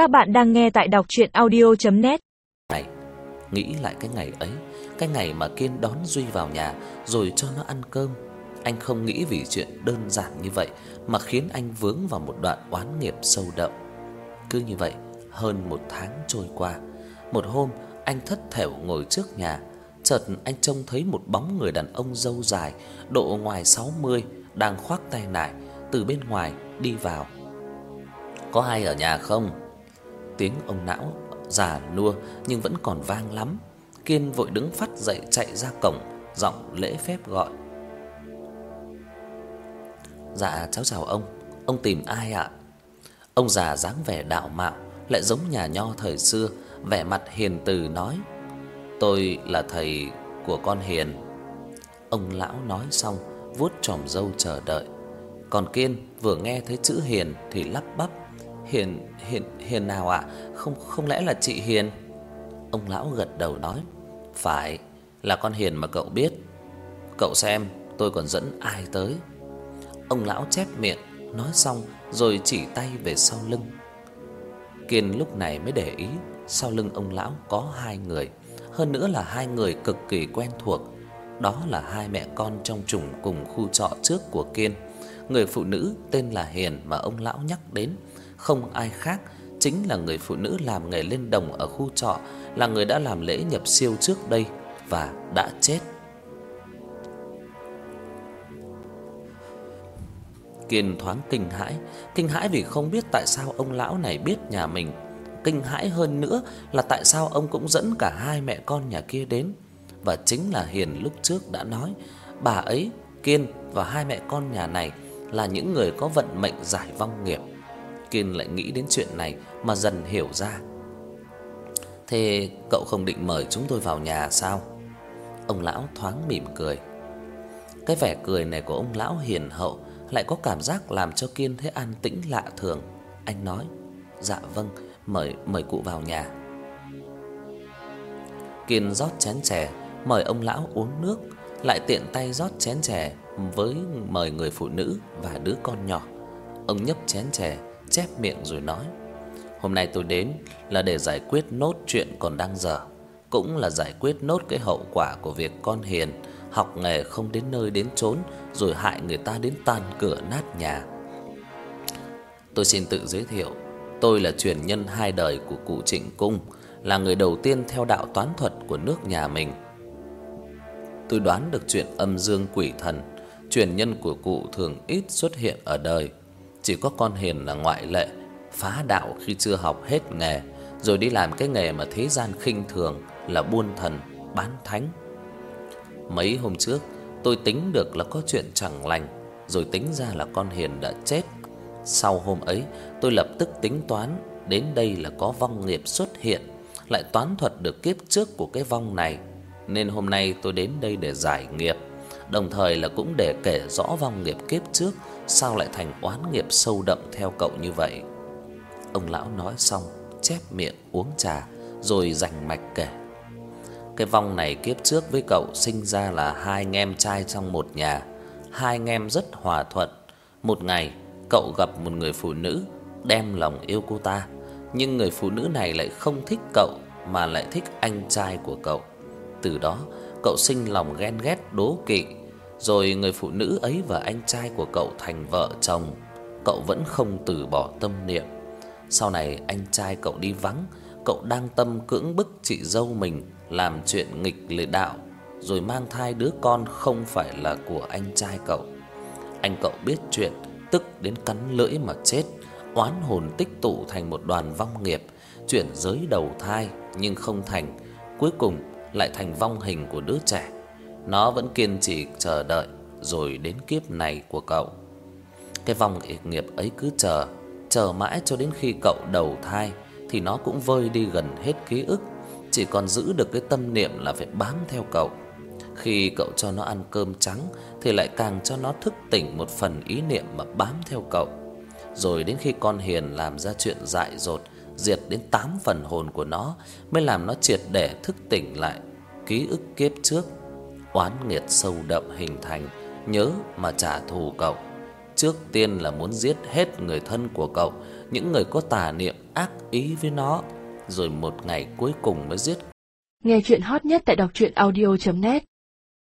Các bạn đang nghe tại đọc audio net Này, nghĩ lại cái ngày ấy, cái ngày mà Kiên đón Duy vào nhà rồi cho nó ăn cơm. Anh không nghĩ vì chuyện đơn giản như vậy mà khiến anh vướng vào một đoạn oán nghiệp sâu đậm. Cứ như vậy, hơn một tháng trôi qua, một hôm anh thất thểu ngồi trước nhà, chợt anh trông thấy một bóng người đàn ông râu dài, độ ngoài 60 đang khoác tay nải từ bên ngoài đi vào. Có ai ở nhà không? Tiếng ông não già nua nhưng vẫn còn vang lắm. Kiên vội đứng phát dậy chạy ra cổng, giọng lễ phép gọi. Dạ cháu chào ông, ông tìm ai ạ? Ông già dáng vẻ đạo mạo, lại giống nhà nho thời xưa, vẻ mặt hiền từ nói: "Tôi là thầy của con Hiền." Ông lão nói xong, vuốt chòm râu chờ đợi. Còn Kiên vừa nghe thấy chữ Hiền thì lắp bắp: "Hiền, Hiền, Hiền nào ạ? Không không lẽ là chị Hiền?" Ông lão gật đầu nói: "Phải, là con Hiền mà cậu biết. Cậu xem, tôi còn dẫn ai tới." Ông lão chép miệng, nói xong rồi chỉ tay về sau lưng. Kiên lúc này mới để ý, sau lưng ông lão có hai người, hơn nữa là hai người cực kỳ quen thuộc. Đó là hai mẹ con trong chủng cùng khu trọ trước của Kiên. Người phụ nữ tên là Hiền mà ông lão nhắc đến, không ai khác chính là người phụ nữ làm nghề lên đồng ở khu trọ, là người đã làm lễ nhập siêu trước đây và đã chết. Kiên thoáng kinh hãi, kinh hãi vì không biết tại sao ông lão này biết nhà mình, kinh hãi hơn nữa là tại sao ông cũng dẫn cả hai mẹ con nhà kia đến. Và chính là Hiền lúc trước đã nói, bà ấy, Kiên và hai mẹ con nhà này là những người có vận mệnh giải vong nghiệp. Kiên lại nghĩ đến chuyện này mà dần hiểu ra. Thế cậu không định mời chúng tôi vào nhà sao? Ông lão thoáng mỉm cười. Cái vẻ cười này của ông lão hiền hậu lại có cảm giác làm cho Kiên thấy an tĩnh lạ thường. Anh nói: "Dạ vâng, mời mời cụ vào nhà." Kiên rót chén chè, mời ông lão uống nước, lại tiện tay rót chén chè với mời người phụ nữ và đứa con nhỏ. Ông nhấp chén chè, chép miệng rồi nói: "Hôm nay tôi đến là để giải quyết nốt chuyện còn đang dở, cũng là giải quyết nốt cái hậu quả của việc con Hiền học nghề không đến nơi đến chốn rồi hại người ta đến tan cửa nát nhà. Tôi xin tự giới thiệu, tôi là truyền nhân hai đời của cụ Trịnh Cung, là người đầu tiên theo đạo toán thuật của nước nhà mình. Tôi đoán được chuyện âm dương quỷ thần, truyền nhân của cụ thường ít xuất hiện ở đời, chỉ có con Hiền là ngoại lệ, phá đạo khi chưa học hết nghề, rồi đi làm cái nghề mà thế gian khinh thường là buôn thần, bán thánh. Mấy hôm trước, tôi tính được là có chuyện chẳng lành, rồi tính ra là con Hiền đã chết. Sau hôm ấy, tôi lập tức tính toán đến đây là có vong nghiệp xuất hiện, lại toán thuật được kiếp trước của cái vong này, nên hôm nay tôi đến đây để giải nghiệp, đồng thời là cũng để kể rõ vong nghiệp kiếp trước sao lại thành oán nghiệp sâu đậm theo cậu như vậy. Ông lão nói xong, chép miệng uống trà rồi rành mạch kể. Cái vong này kiếp trước với cậu sinh ra là hai anh em trai trong một nhà, hai anh em rất hòa thuận. Một ngày, cậu gặp một người phụ nữ, đem lòng yêu cô ta, nhưng người phụ nữ này lại không thích cậu mà lại thích anh trai của cậu. Từ đó, cậu sinh lòng ghen ghét đố kỵ, rồi người phụ nữ ấy và anh trai của cậu thành vợ chồng. Cậu vẫn không từ bỏ tâm niệm. Sau này anh trai cậu đi vắng, cậu đang tâm cưỡng bức chị dâu mình làm chuyện nghịch lễ đạo, rồi mang thai đứa con không phải là của anh trai cậu. Anh cậu biết chuyện, tức đến cắn lưỡi mà chết, oán hồn tích tụ thành một đoàn vong nghiệp, chuyển giới đầu thai nhưng không thành, cuối cùng lại thành vong hình của đứa trẻ. Nó vẫn kiên trì chờ đợi rồi đến kiếp này của cậu. Cái vong nghiệp ấy cứ chờ, chờ mãi cho đến khi cậu đầu thai thì nó cũng vơi đi gần hết ký ức, chỉ còn giữ được cái tâm niệm là phải bám theo cậu. Khi cậu cho nó ăn cơm trắng thì lại càng cho nó thức tỉnh một phần ý niệm mà bám theo cậu. Rồi đến khi con Hiền làm ra chuyện dại dột, diệt đến 8 phần hồn của nó mới làm nó triệt để thức tỉnh lại ký ức kiếp trước. Oán nghiệt sâu đậm hình thành, nhớ mà trả thù cậu. Trước tiên là muốn giết hết người thân của cậu, những người có tà niệm ác ý với nó, rồi một ngày cuối cùng mới giết. Nghe truyện hot nhất tại đọc truyện audio net